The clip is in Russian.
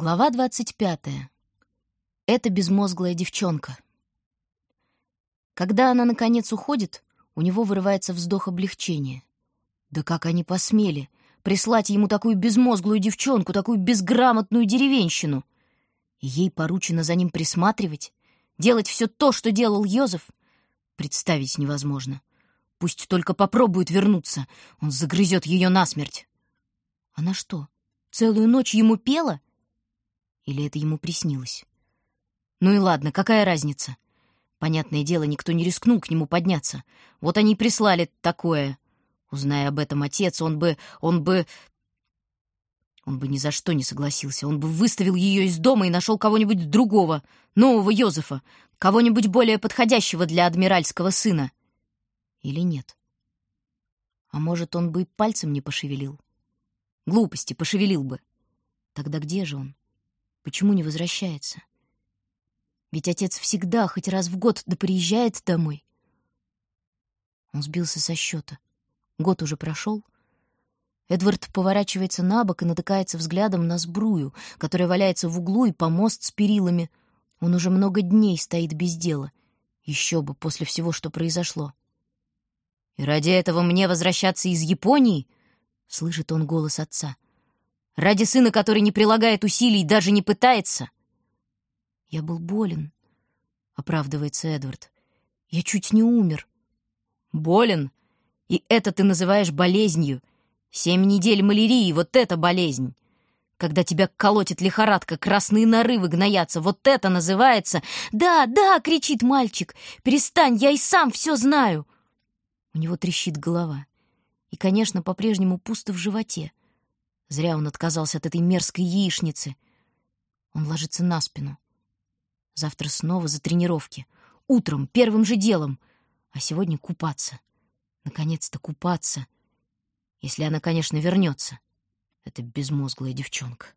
Глава двадцать пятая. Это безмозглая девчонка. Когда она, наконец, уходит, у него вырывается вздох облегчения. Да как они посмели прислать ему такую безмозглую девчонку, такую безграмотную деревенщину? Ей поручено за ним присматривать, делать все то, что делал Йозеф? Представить невозможно. Пусть только попробует вернуться, он загрызет ее насмерть. Она что, целую ночь ему пела? Или это ему приснилось? Ну и ладно, какая разница? Понятное дело, никто не рискнул к нему подняться. Вот они и прислали такое. Узная об этом отец, он бы... он бы... Он бы ни за что не согласился. Он бы выставил ее из дома и нашел кого-нибудь другого, нового Йозефа, кого-нибудь более подходящего для адмиральского сына. Или нет? А может, он бы и пальцем не пошевелил? Глупости, пошевелил бы. Тогда где же он? Почему не возвращается? Ведь отец всегда, хоть раз в год, да приезжает домой. Он сбился со счета. Год уже прошел. Эдвард поворачивается на бок и натыкается взглядом на сбрую, которая валяется в углу, и помост с перилами. Он уже много дней стоит без дела. Еще бы, после всего, что произошло. «И ради этого мне возвращаться из Японии?» — слышит он голос отца. Ради сына, который не прилагает усилий даже не пытается. Я был болен, оправдывается Эдвард. Я чуть не умер. Болен? И это ты называешь болезнью? Семь недель малярии — вот это болезнь. Когда тебя колотит лихорадка, красные нарывы гноятся, вот это называется... «Да, да!» — кричит мальчик. «Перестань, я и сам все знаю!» У него трещит голова. И, конечно, по-прежнему пусто в животе. Зря он отказался от этой мерзкой яичницы. Он ложится на спину. Завтра снова за тренировки. Утром, первым же делом. А сегодня купаться. Наконец-то купаться. Если она, конечно, вернется. Это безмозглая девчонка.